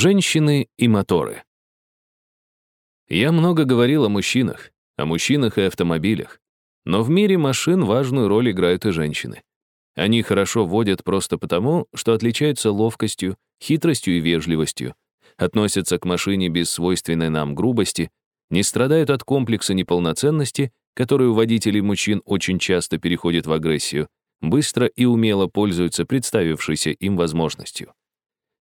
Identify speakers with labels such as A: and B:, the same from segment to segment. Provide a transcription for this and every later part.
A: Женщины и моторы. Я много говорил о мужчинах, о мужчинах и автомобилях. Но в мире машин важную роль играют и женщины. Они хорошо водят просто потому, что отличаются ловкостью, хитростью и вежливостью, относятся к машине без свойственной нам грубости, не страдают от комплекса неполноценности, который у водителей мужчин очень часто переходит в агрессию, быстро и умело пользуются представившейся им возможностью.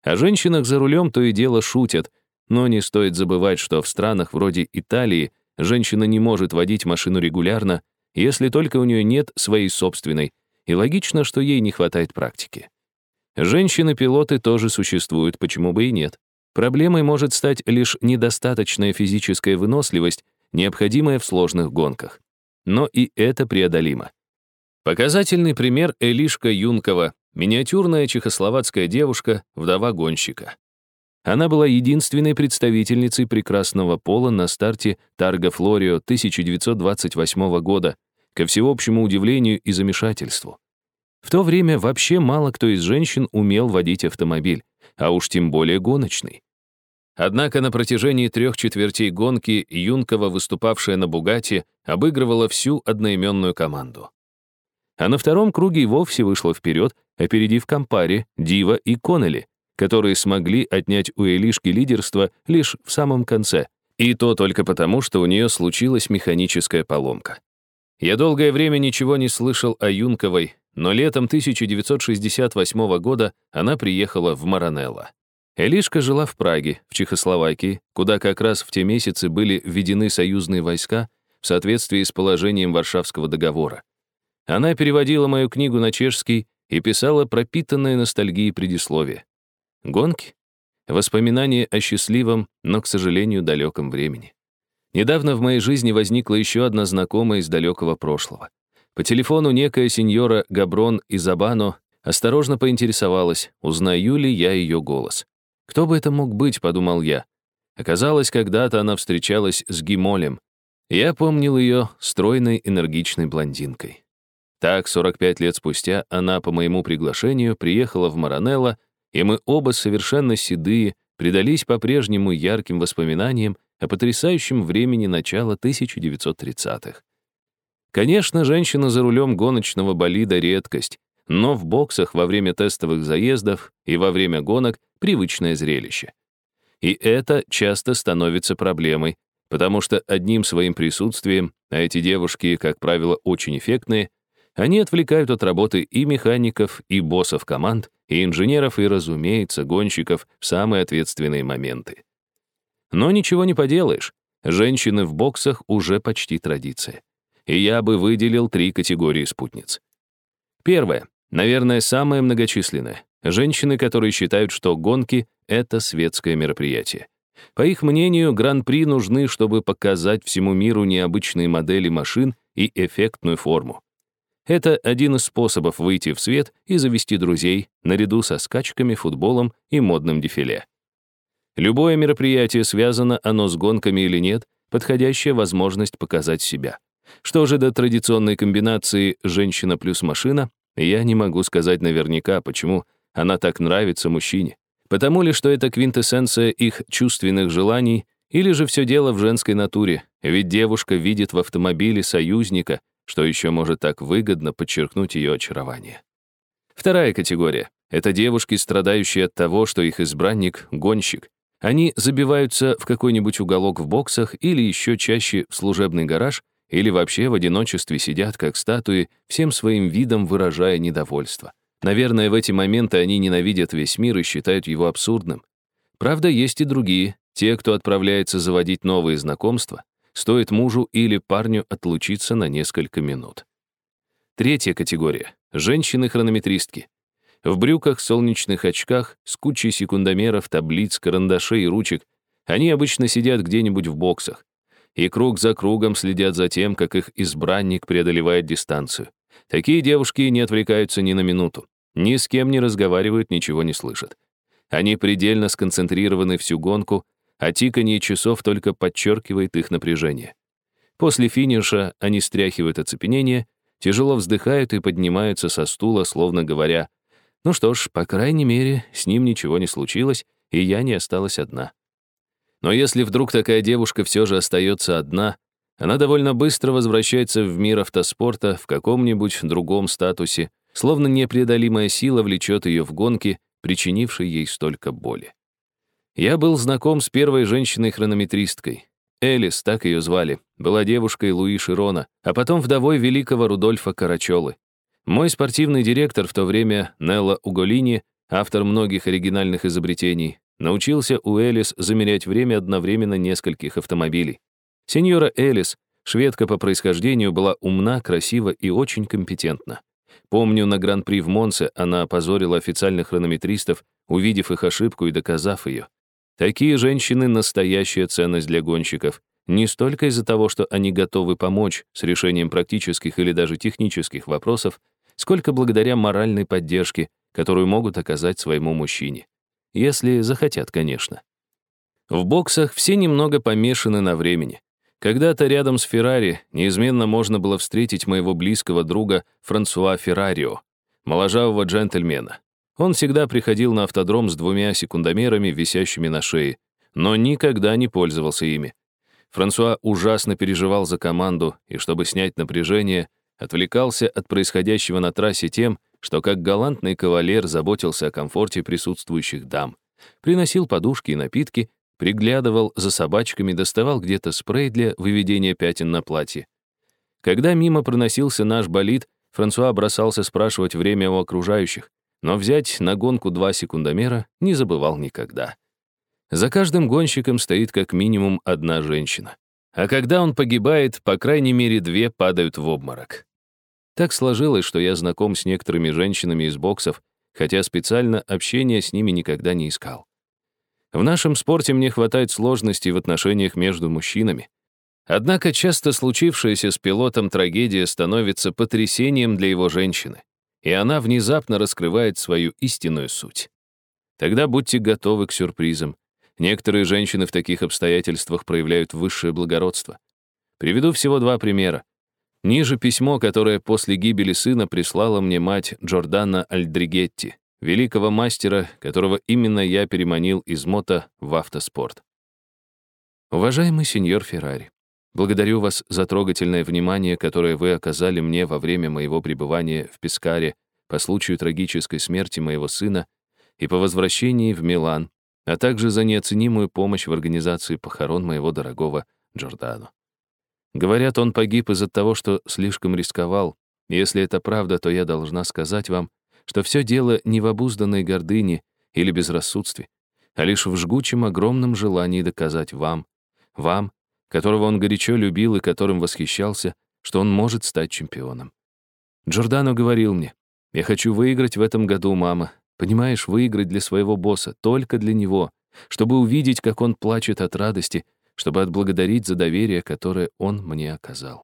A: О женщинах за рулем то и дело шутят, но не стоит забывать, что в странах вроде Италии женщина не может водить машину регулярно, если только у нее нет своей собственной, и логично, что ей не хватает практики. Женщины-пилоты тоже существуют, почему бы и нет. Проблемой может стать лишь недостаточная физическая выносливость, необходимая в сложных гонках. Но и это преодолимо. Показательный пример Элишка Юнкова, Миниатюрная чехословацкая девушка, вдова гонщика. Она была единственной представительницей прекрасного пола на старте Тарго Флорио 1928 года, ко всеобщему удивлению и замешательству. В то время вообще мало кто из женщин умел водить автомобиль, а уж тем более гоночный. Однако на протяжении трех четвертей гонки Юнкова, выступавшая на «Бугате», обыгрывала всю одноименную команду. А на втором круге и вовсе вышла вперед, опередив Кампари, Дива и Коннелли, которые смогли отнять у Элишки лидерство лишь в самом конце, и то только потому, что у нее случилась механическая поломка. Я долгое время ничего не слышал о Юнковой, но летом 1968 года она приехала в Маранелло. Элишка жила в Праге, в Чехословакии, куда как раз в те месяцы были введены союзные войска в соответствии с положением Варшавского договора. Она переводила мою книгу на чешский и писала пропитанное ностальгией предисловие. Гонки? Воспоминания о счастливом, но, к сожалению, далеком времени. Недавно в моей жизни возникла еще одна знакомая из далекого прошлого. По телефону некая сеньора Габрон из Абано осторожно поинтересовалась, узнаю ли я ее голос. Кто бы это мог быть, подумал я. Оказалось, когда-то она встречалась с Гимолем. Я помнил ее стройной, энергичной блондинкой. Так, 45 лет спустя, она по моему приглашению приехала в Маранелло, и мы оба совершенно седые, предались по-прежнему ярким воспоминаниям о потрясающем времени начала 1930-х. Конечно, женщина за рулем гоночного болида — редкость, но в боксах во время тестовых заездов и во время гонок — привычное зрелище. И это часто становится проблемой, потому что одним своим присутствием, а эти девушки, как правило, очень эффектные, они отвлекают от работы и механиков, и боссов команд, и инженеров, и, разумеется, гонщиков в самые ответственные моменты. Но ничего не поделаешь. Женщины в боксах уже почти традиция. И я бы выделил три категории спутниц. Первое, наверное, самое многочисленное. Женщины, которые считают, что гонки — это светское мероприятие. По их мнению, гран-при нужны, чтобы показать всему миру необычные модели машин и эффектную форму. Это один из способов выйти в свет и завести друзей, наряду со скачками, футболом и модным дефиле. Любое мероприятие, связано оно с гонками или нет, подходящая возможность показать себя. Что же до традиционной комбинации «женщина плюс машина», я не могу сказать наверняка, почему она так нравится мужчине. Потому ли, что это квинтэссенция их чувственных желаний, или же все дело в женской натуре, ведь девушка видит в автомобиле союзника, что еще может так выгодно подчеркнуть ее очарование. Вторая категория — это девушки, страдающие от того, что их избранник — гонщик. Они забиваются в какой-нибудь уголок в боксах или еще чаще в служебный гараж, или вообще в одиночестве сидят, как статуи, всем своим видом выражая недовольство. Наверное, в эти моменты они ненавидят весь мир и считают его абсурдным. Правда, есть и другие, те, кто отправляется заводить новые знакомства, стоит мужу или парню отлучиться на несколько минут. Третья категория — женщины-хронометристки. В брюках, солнечных очках, с кучей секундомеров, таблиц, карандашей и ручек они обычно сидят где-нибудь в боксах и круг за кругом следят за тем, как их избранник преодолевает дистанцию. Такие девушки не отвлекаются ни на минуту, ни с кем не разговаривают, ничего не слышат. Они предельно сконцентрированы всю гонку, а тиканье часов только подчеркивает их напряжение. После финиша они стряхивают оцепенение, тяжело вздыхают и поднимаются со стула, словно говоря, «Ну что ж, по крайней мере, с ним ничего не случилось, и я не осталась одна. Но если вдруг такая девушка все же остается одна, она довольно быстро возвращается в мир автоспорта в каком-нибудь другом статусе, словно непреодолимая сила влечет ее в гонки, причинившей ей столько боли. Я был знаком с первой женщиной-хронометристкой. Элис, так ее звали, была девушкой Луи Широна, а потом вдовой великого Рудольфа Карачолы. Мой спортивный директор в то время, Нелла Уголини, автор многих оригинальных изобретений, научился у Элис замерять время одновременно нескольких автомобилей. Сеньора Элис, шведка по происхождению, была умна, красива и очень компетентна. Помню, на Гран-при в Монце она опозорила официальных хронометристов, увидев их ошибку и доказав ее. Такие женщины — настоящая ценность для гонщиков. Не столько из-за того, что они готовы помочь с решением практических или даже технических вопросов, сколько благодаря моральной поддержке, которую могут оказать своему мужчине. Если захотят, конечно. В боксах все немного помешаны на времени. Когда-то рядом с Феррари неизменно можно было встретить моего близкого друга Франсуа Феррарио, моложавого джентльмена. Он всегда приходил на автодром с двумя секундомерами, висящими на шее, но никогда не пользовался ими. Франсуа ужасно переживал за команду, и чтобы снять напряжение, отвлекался от происходящего на трассе тем, что как галантный кавалер заботился о комфорте присутствующих дам, приносил подушки и напитки, приглядывал за собачками, доставал где-то спрей для выведения пятен на платье. Когда мимо проносился наш болид, Франсуа бросался спрашивать время у окружающих, но взять на гонку два секундомера не забывал никогда. За каждым гонщиком стоит как минимум одна женщина. А когда он погибает, по крайней мере, две падают в обморок. Так сложилось, что я знаком с некоторыми женщинами из боксов, хотя специально общения с ними никогда не искал. В нашем спорте мне хватает сложностей в отношениях между мужчинами. Однако часто случившаяся с пилотом трагедия становится потрясением для его женщины, и она внезапно раскрывает свою истинную суть. Тогда будьте готовы к сюрпризам. Некоторые женщины в таких обстоятельствах проявляют высшее благородство. Приведу всего два примера. Ниже письмо, которое после гибели сына прислала мне мать Джордана Альдригетти, великого мастера, которого именно я переманил из мото в автоспорт. Уважаемый сеньор Феррари, благодарю вас за трогательное внимание, которое вы оказали мне во время моего пребывания в Пескаре по случаю трагической смерти моего сына и по возвращении в Милан, а также за неоценимую помощь в организации похорон моего дорогого Джордано. Говорят, он погиб из-за того, что слишком рисковал. Если это правда, то я должна сказать вам, что все дело не в обузданной гордыне или безрассудстве, а лишь в жгучем огромном желании доказать вам, вам, которого он горячо любил и которым восхищался, что он может стать чемпионом. Джордано говорил мне, «Я хочу выиграть в этом году, мама, Понимаешь, выиграть для своего босса, только для него, чтобы увидеть, как он плачет от радости, чтобы отблагодарить за доверие, которое он мне оказал.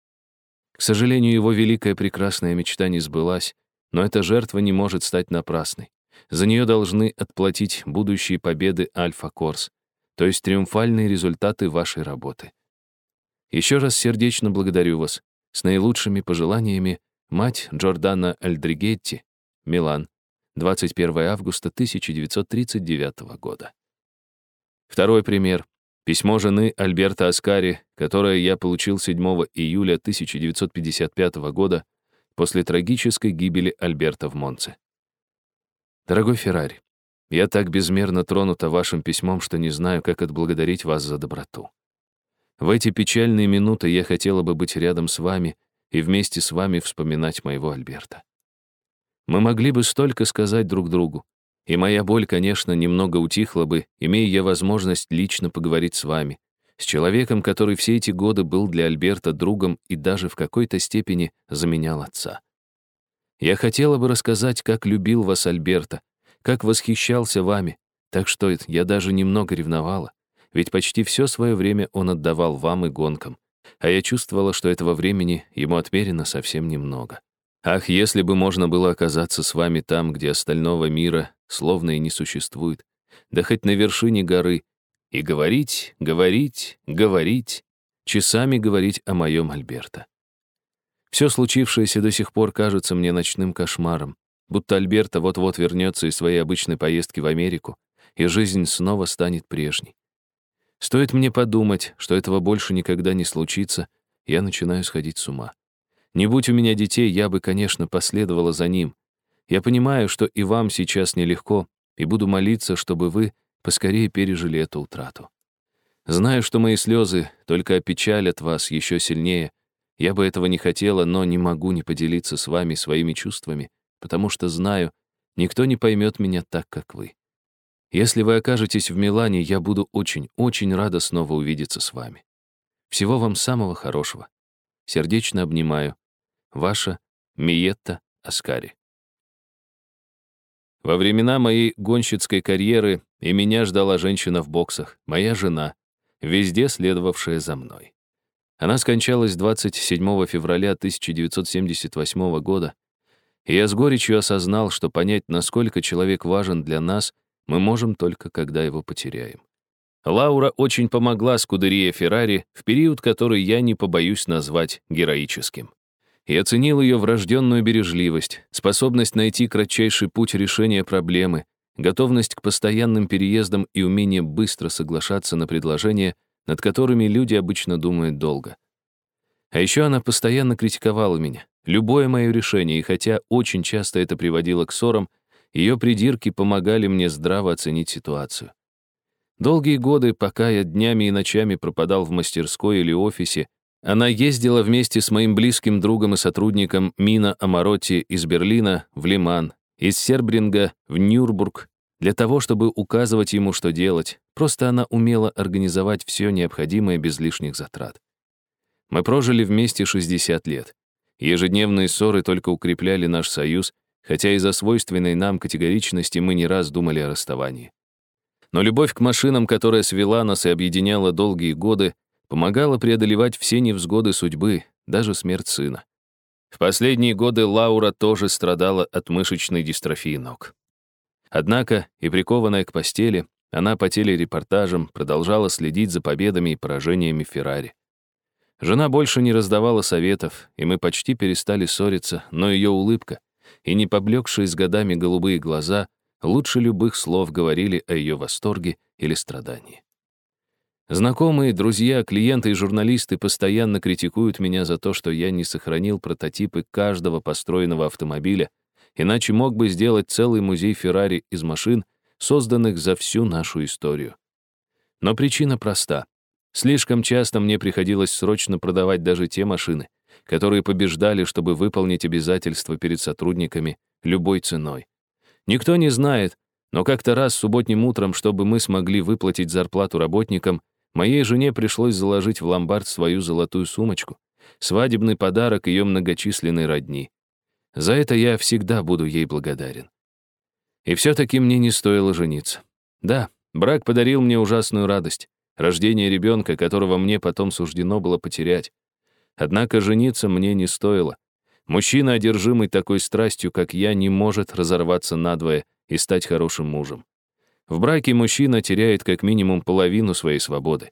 A: К сожалению, его великая прекрасная мечта не сбылась, но эта жертва не может стать напрасной. За нее должны отплатить будущие победы Альфа Корс, то есть триумфальные результаты вашей работы. Еще раз сердечно благодарю вас. С наилучшими пожеланиями, мать Джордана Альдригетти, Милан, 21 августа 1939 года. Второй пример. Письмо жены Альберта Аскари, которое я получил 7 июля 1955 года после трагической гибели Альберта в Монце. Дорогой Феррари, я так безмерно тронута вашим письмом, что не знаю, как отблагодарить вас за доброту. В эти печальные минуты я хотела бы быть рядом с вами и вместе с вами вспоминать моего Альберта. Мы могли бы столько сказать друг другу. И моя боль, конечно, немного утихла бы, имея я возможность лично поговорить с вами, с человеком, который все эти годы был для Альберта другом и даже в какой-то степени заменял отца. Я хотела бы рассказать, как любил вас Альберта, как восхищался вами, так что я даже немного ревновала, ведь почти все свое время он отдавал вам и гонкам, а я чувствовала, что этого времени ему отмерено совсем немного. Ах, если бы можно было оказаться с вами там, где остального мира словно и не существует, да хоть на вершине горы, и говорить, говорить, говорить, часами говорить о моем Альберто. Все случившееся до сих пор кажется мне ночным кошмаром, будто Альберто вот-вот вернется из своей обычной поездки в Америку, и жизнь снова станет прежней. Стоит мне подумать, что этого больше никогда не случится, я начинаю сходить с ума. Не будь у меня детей, я бы, конечно, последовала за ним. Я понимаю, что и вам сейчас нелегко, и буду молиться, чтобы вы поскорее пережили эту утрату. Знаю, что мои слезы только опечалят вас еще сильнее. Я бы этого не хотела, но не могу не поделиться с вами своими чувствами, потому что знаю, никто не поймет меня так, как вы. Если вы окажетесь в Милане, я буду очень, очень рада снова увидеться с вами. Всего вам самого хорошего. Сердечно обнимаю. Ваша Миетта Аскари. Во времена моей гонщицкой карьеры и меня ждала женщина в боксах, моя жена, везде следовавшая за мной. Она скончалась 27 февраля 1978 года, и я с горечью осознал, что понять, насколько человек важен для нас, мы можем только, когда его потеряем. Лаура очень помогла Скудерия Феррари в период, который я не побоюсь назвать героическим. Я ценил ее врожденную бережливость, способность найти кратчайший путь решения проблемы, готовность к постоянным переездам и умение быстро соглашаться на предложения, над которыми люди обычно думают долго. А еще она постоянно критиковала меня, любое мое решение, и хотя очень часто это приводило к ссорам, ее придирки помогали мне здраво оценить ситуацию. Долгие годы, пока я днями и ночами пропадал в мастерской или офисе, она ездила вместе с моим близким другом и сотрудником Мина Амаротти из Берлина в Лиман, из Сербринга в Нюрбург, для того, чтобы указывать ему, что делать. Просто она умела организовать все необходимое без лишних затрат. Мы прожили вместе 60 лет. Ежедневные ссоры только укрепляли наш союз, хотя из-за свойственной нам категоричности мы не раз думали о расставании. Но любовь к машинам, которая свела нас и объединяла долгие годы, помогала преодолевать все невзгоды судьбы, даже смерть сына. В последние годы Лаура тоже страдала от мышечной дистрофии ног. Однако, и прикованная к постели, она по телерепортажам продолжала следить за победами и поражениями Феррари. Жена больше не раздавала советов, и мы почти перестали ссориться, но ее улыбка, и не поблекшие с годами голубые глаза лучше любых слов говорили о ее восторге или страдании. Знакомые, друзья, клиенты и журналисты постоянно критикуют меня за то, что я не сохранил прототипы каждого построенного автомобиля, иначе мог бы сделать целый музей Феррари из машин, созданных за всю нашу историю. Но причина проста. Слишком часто мне приходилось срочно продавать даже те машины, которые побеждали, чтобы выполнить обязательства перед сотрудниками любой ценой. Никто не знает, но как-то раз субботним утром, чтобы мы смогли выплатить зарплату работникам, моей жене пришлось заложить в ломбард свою золотую сумочку, свадебный подарок ее многочисленной родни. За это я всегда буду ей благодарен. И все-таки мне не стоило жениться. Да, брак подарил мне ужасную радость, рождение ребенка, которого мне потом суждено было потерять. Однако жениться мне не стоило. Мужчина, одержимый такой страстью, как я, не может разорваться надвое и стать хорошим мужем. В браке мужчина теряет как минимум половину своей свободы.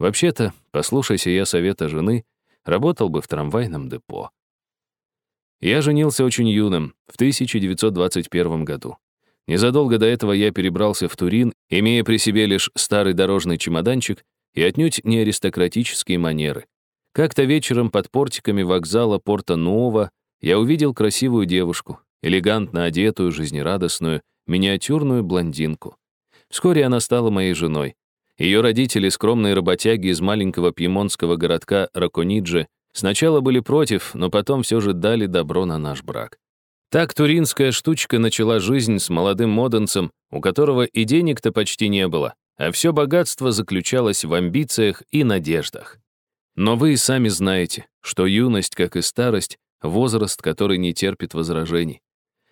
A: Вообще-то, послушайся я совета жены, работал бы в трамвайном депо. Я женился очень юным, в 1921 году. Незадолго до этого я перебрался в Турин, имея при себе лишь старый дорожный чемоданчик и отнюдь не аристократические манеры. Как-то вечером под портиками вокзала Порта Нуова я увидел красивую девушку, элегантно одетую, жизнерадостную, миниатюрную блондинку. Вскоре она стала моей женой. Ее родители, скромные работяги из маленького пьемонтского городка Ракониджи, сначала были против, но потом все же дали добро на наш брак. Так туринская штучка начала жизнь с молодым моденцем, у которого и денег-то почти не было, а все богатство заключалось в амбициях и надеждах. Но вы и сами знаете, что юность, как и старость, возраст, который не терпит возражений.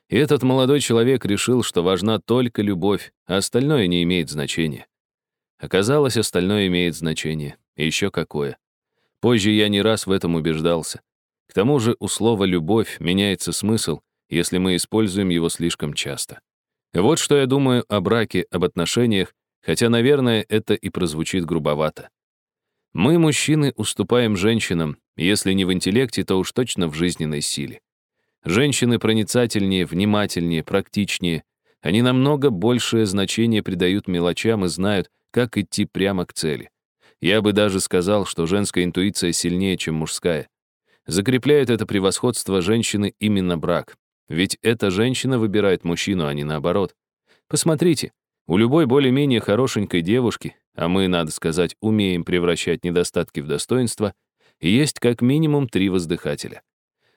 A: И этот молодой человек решил, что важна только любовь, а остальное не имеет значения. Оказалось, остальное имеет значение, и еще какое. Позже я не раз в этом убеждался. К тому же у слова «любовь» меняется смысл, если мы используем его слишком часто. Вот что я думаю о браке, об отношениях, хотя, наверное, это и прозвучит грубовато. Мы, мужчины, уступаем женщинам, если не в интеллекте, то уж точно в жизненной силе. Женщины проницательнее, внимательнее, практичнее. Они намного большее значение придают мелочам и знают, как идти прямо к цели. Я бы даже сказал, что женская интуиция сильнее, чем мужская. Закрепляет это превосходство женщины именно брак. Ведь эта женщина выбирает мужчину, а не наоборот. Посмотрите, у любой более-менее хорошенькой девушки, а мы, надо сказать, умеем превращать недостатки в достоинства, есть как минимум три воздыхателя.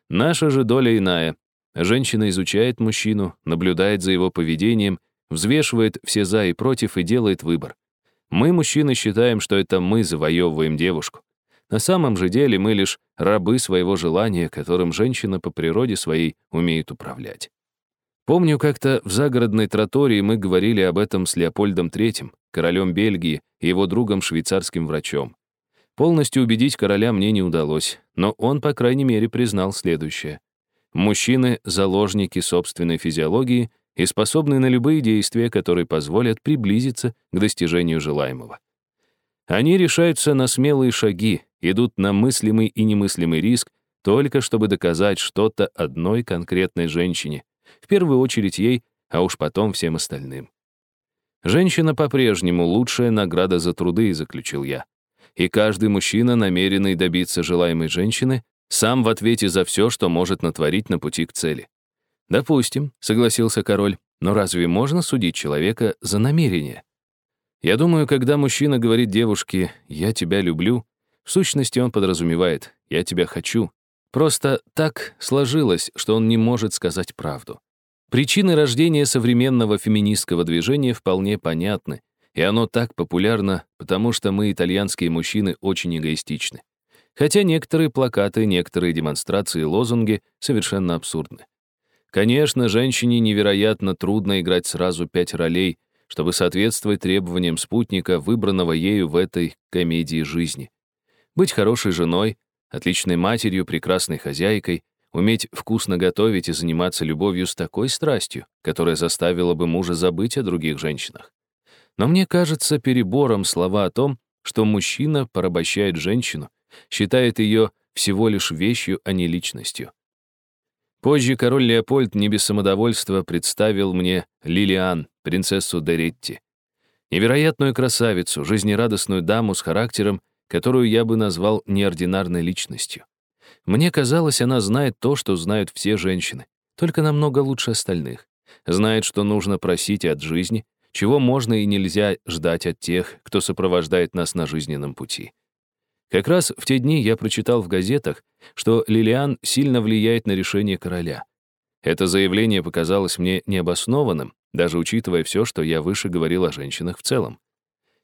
A: Наша же доля иная. Женщина изучает мужчину, наблюдает за его поведением, взвешивает все «за» и «против» и делает выбор. Мы, мужчины, считаем, что это мы завоевываем девушку. На самом же деле мы лишь рабы своего желания, которым женщина по природе своей умеет управлять. Помню, как-то в загородной тротории мы говорили об этом с Леопольдом III, королем Бельгии и его другом швейцарским врачом. Полностью убедить короля мне не удалось, но он, по крайней мере, признал следующее. Мужчины — заложники собственной физиологии и способны на любые действия, которые позволят приблизиться к достижению желаемого. Они решаются на смелые шаги, идут на мыслимый и немыслимый риск, только чтобы доказать что-то одной конкретной женщине, в первую очередь ей, а уж потом всем остальным. Женщина по-прежнему лучшая награда за труды, заключил я. И каждый мужчина, намеренный добиться желаемой женщины, сам в ответе за все, что может натворить на пути к цели. «Допустим», — согласился король, «но разве можно судить человека за намерение?» Я думаю, когда мужчина говорит девушке «я тебя люблю», в сущности он подразумевает «я тебя хочу». Просто так сложилось, что он не может сказать правду. Причины рождения современного феминистского движения вполне понятны, и оно так популярно, потому что мы, итальянские мужчины, очень эгоистичны. Хотя некоторые плакаты, некоторые демонстрации лозунги совершенно абсурдны. Конечно, женщине невероятно трудно играть сразу пять ролей, чтобы соответствовать требованиям спутника, выбранного ею в этой комедии жизни. Быть хорошей женой, отличной матерью, прекрасной хозяйкой, уметь вкусно готовить и заниматься любовью с такой страстью, которая заставила бы мужа забыть о других женщинах. Но мне кажется перебором слова о том, что мужчина порабощает женщину, считает ее всего лишь вещью, а не личностью. Позже король Леопольд не без самодовольства представил мне Лилиан, принцессу Деретти. Невероятную красавицу, жизнерадостную даму с характером, которую я бы назвал неординарной личностью. Мне казалось, она знает то, что знают все женщины, только намного лучше остальных. Знает, что нужно просить от жизни, чего можно и нельзя ждать от тех, кто сопровождает нас на жизненном пути. Как раз в те дни я прочитал в газетах, что Лилиан сильно влияет на решение короля. Это заявление показалось мне необоснованным, даже учитывая все, что я выше говорил о женщинах в целом.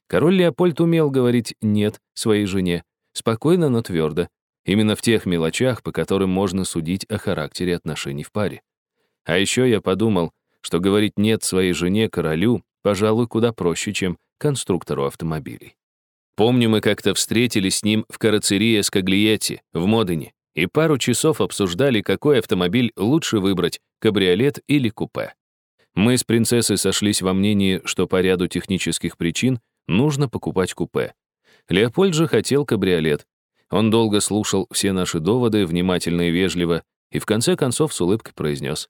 A: Король Леопольд умел говорить «нет» своей жене, спокойно, но твердо, именно в тех мелочах, по которым можно судить о характере отношений в паре. А еще я подумал, что говорить «нет» своей жене, королю, пожалуй, куда проще, чем конструктору автомобилей. Помню, мы как-то встретились с ним в карацерии Скаглиетти, в Модене, и пару часов обсуждали, какой автомобиль лучше выбрать, кабриолет или купе. Мы с принцессой сошлись во мнении, что по ряду технических причин нужно покупать купе. Леопольд же хотел кабриолет. Он долго слушал все наши доводы, внимательно и вежливо, и в конце концов с улыбкой произнес.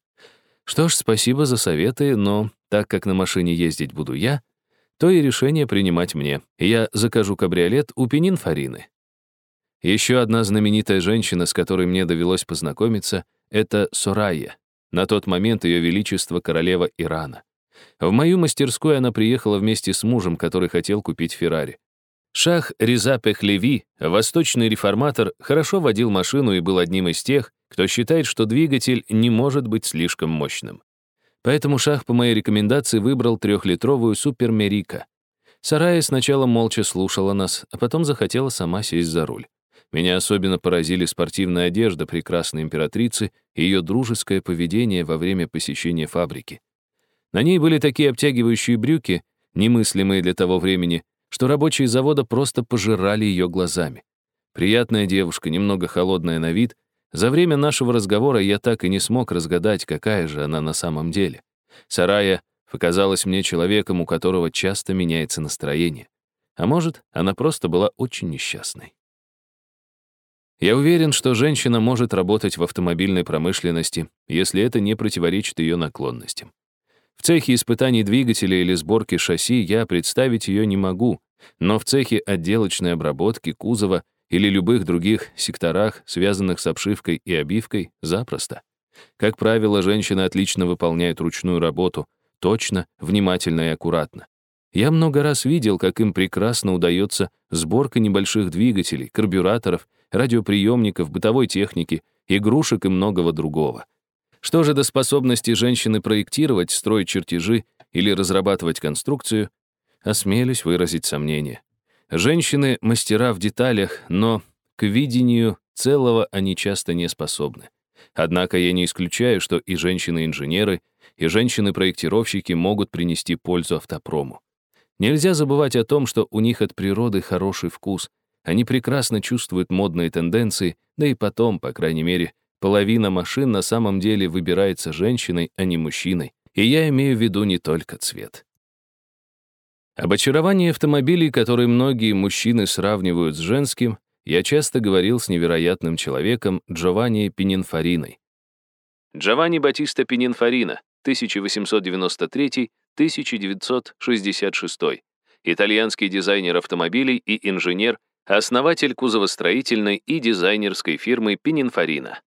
A: «Что ж, спасибо за советы, но так как на машине ездить буду я, то и решение принимать мне. Я закажу кабриолет у Пенинфарины. Еще одна знаменитая женщина, с которой мне довелось познакомиться, это Сорайя. На тот момент ее величество королева Ирана. В мою мастерскую она приехала вместе с мужем, который хотел купить Феррари. Шах Реза Пехлеви, восточный реформатор, хорошо водил машину и был одним из тех, кто считает, что двигатель не может быть слишком мощным. Поэтому Шах по моей рекомендации выбрал трехлитровую Супер Мерика. Сарая сначала молча слушала нас, а потом захотела сама сесть за руль. Меня особенно поразили спортивная одежда прекрасной императрицы и ее дружеское поведение во время посещения фабрики. На ней были такие обтягивающие брюки, немыслимые для того времени, что рабочие завода просто пожирали ее глазами. Приятная девушка, немного холодная на вид, за время нашего разговора я так и не смог разгадать, какая же она на самом деле. Сарая показалась мне человеком, у которого часто меняется настроение. А может, она просто была очень несчастной. Я уверен, что женщина может работать в автомобильной промышленности, если это не противоречит ее наклонностям. В цехе испытаний двигателя или сборки шасси я представить ее не могу, но в цехе отделочной обработки кузова или любых других секторах, связанных с обшивкой и обивкой, запросто. Как правило, женщины отлично выполняют ручную работу, точно, внимательно и аккуратно. Я много раз видел, как им прекрасно удается сборка небольших двигателей, карбюраторов, радиоприемников, бытовой техники, игрушек и многого другого. Что же до способности женщины проектировать, строить чертежи или разрабатывать конструкцию, осмелюсь выразить сомнение. Женщины — мастера в деталях, но к видению целого они часто не способны. Однако я не исключаю, что и женщины-инженеры, и женщины-проектировщики могут принести пользу автопрому. Нельзя забывать о том, что у них от природы хороший вкус. Они прекрасно чувствуют модные тенденции, да и потом, по крайней мере, Половина машин на самом деле выбирается женщиной, а не мужчиной. И я имею в виду не только цвет. Об очаровании автомобилей, которые многие мужчины сравнивают с женским, я часто говорил с невероятным человеком Джованни Пининфариной. Джованни Батиста Пининфарина, 1893-1966, итальянский дизайнер автомобилей и инженер, основатель кузовостроительной и дизайнерской фирмы Пининфарина.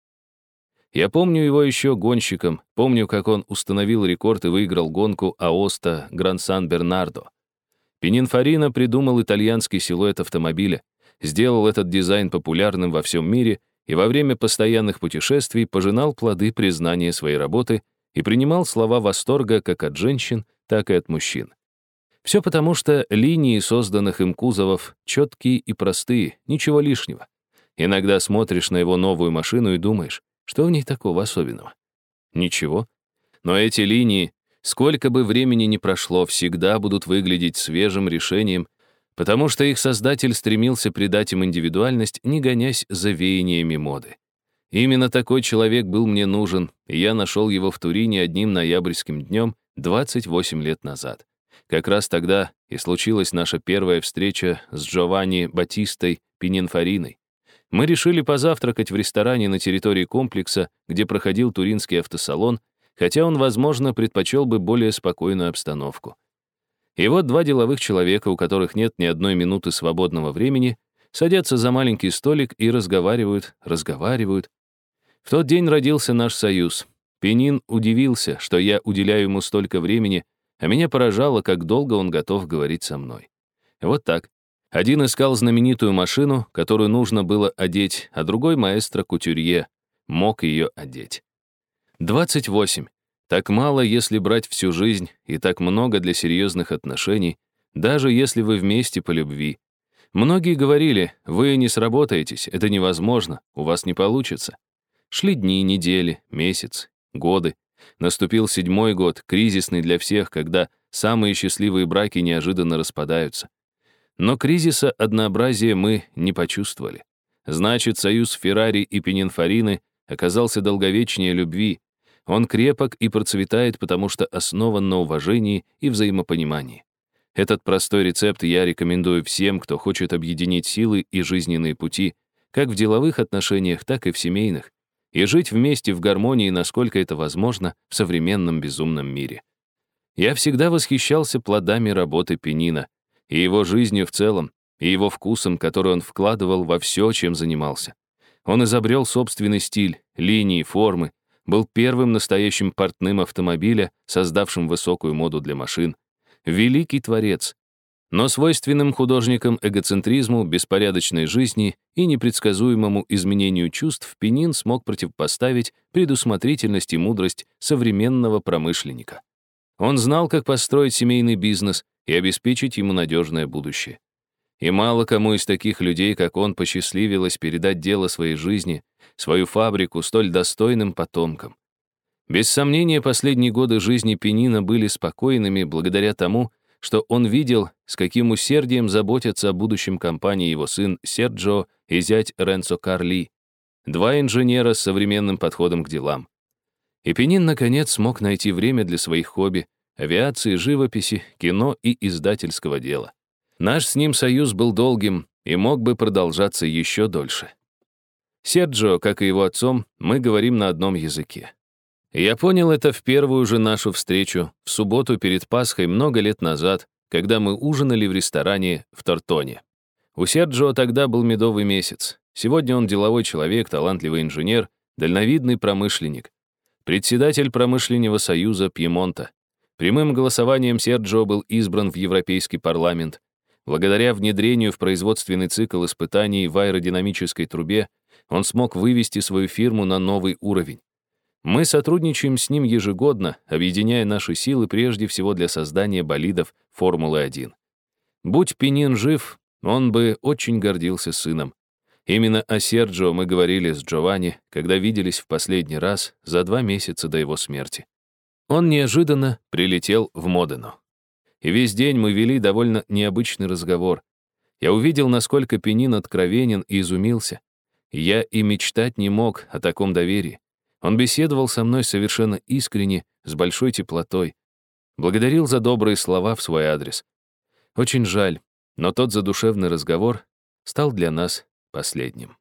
A: Я помню его еще гонщиком, помню, как он установил рекорд и выиграл гонку Аоста Гран-Сан-Бернардо. Пининфарино придумал итальянский силуэт автомобиля, сделал этот дизайн популярным во всем мире и во время постоянных путешествий пожинал плоды признания своей работы и принимал слова восторга как от женщин, так и от мужчин. Все потому, что линии созданных им кузовов четкие и простые, ничего лишнего. Иногда смотришь на его новую машину и думаешь, что в ней такого особенного? Ничего. Но эти линии, сколько бы времени ни прошло, всегда будут выглядеть свежим решением, потому что их создатель стремился придать им индивидуальность, не гонясь за веяниями моды. Именно такой человек был мне нужен, и я нашел его в Турине одним ноябрьским днем 28 лет назад. Как раз тогда и случилась наша первая встреча с Джованни Батистой Пининфариной. Мы решили позавтракать в ресторане на территории комплекса, где проходил Туринский автосалон, хотя он, возможно, предпочел бы более спокойную обстановку. И вот два деловых человека, у которых нет ни одной минуты свободного времени, садятся за маленький столик и разговаривают, разговаривают. В тот день родился наш союз. Пенин удивился, что я уделяю ему столько времени, а меня поражало, как долго он готов говорить со мной. Вот так. Один искал знаменитую машину, которую нужно было одеть, а другой маэстро Кутюрье мог ее одеть. 28. Так мало, если брать всю жизнь, и так много для серьезных отношений, даже если вы вместе по любви. Многие говорили, вы не сработаетесь, это невозможно, у вас не получится. Шли дни, недели, месяц, годы. Наступил седьмой год, кризисный для всех, когда самые счастливые браки неожиданно распадаются. Но кризиса однообразия мы не почувствовали. Значит, союз Феррари и Пенинфарины оказался долговечнее любви. Он крепок и процветает, потому что основан на уважении и взаимопонимании. Этот простой рецепт я рекомендую всем, кто хочет объединить силы и жизненные пути, как в деловых отношениях, так и в семейных, и жить вместе в гармонии, насколько это возможно в современном безумном мире. Я всегда восхищался плодами работы Пенина, и его жизнью в целом, и его вкусом, который он вкладывал во все, чем занимался. Он изобрел собственный стиль, линии, формы, был первым настоящим портным автомобиля, создавшим высокую моду для машин. Великий творец. Но свойственным художникам эгоцентризму, беспорядочной жизни и непредсказуемому изменению чувств Пенин смог противопоставить предусмотрительность и мудрость современного промышленника. Он знал, как построить семейный бизнес, и обеспечить ему надежное будущее. И мало кому из таких людей, как он, посчастливилось передать дело своей жизни, свою фабрику столь достойным потомкам. Без сомнения, последние годы жизни Пенина были спокойными благодаря тому, что он видел, с каким усердием заботятся о будущем компании его сын Серджо и зять Ренцо Карли, два инженера с современным подходом к делам. И Пенин, наконец, смог найти время для своих хобби, авиации, живописи, кино и издательского дела. Наш с ним союз был долгим и мог бы продолжаться еще дольше. Серджио, как и его отцом, мы говорим на одном языке. Я понял это в первую же нашу встречу, в субботу перед Пасхой много лет назад, когда мы ужинали в ресторане в Тортоне. У Серджио тогда был медовый месяц. Сегодня он деловой человек, талантливый инженер, дальновидный промышленник. Председатель промышленного союза Пьемонта. Прямым голосованием Серджио был избран в Европейский парламент. Благодаря внедрению в производственный цикл испытаний в аэродинамической трубе он смог вывести свою фирму на новый уровень. Мы сотрудничаем с ним ежегодно, объединяя наши силы прежде всего для создания болидов Формулы-1. Будь Пенин жив, он бы очень гордился сыном. Именно о Серджио мы говорили с Джованни, когда виделись в последний раз за два месяца до его смерти. Он неожиданно прилетел в Модену. И весь день мы вели довольно необычный разговор. Я увидел, насколько Пенин откровенен и изумился. Я и мечтать не мог о таком доверии. Он беседовал со мной совершенно искренне, с большой теплотой. Благодарил за добрые слова в свой адрес. Очень жаль, но тот задушевный разговор стал для нас последним.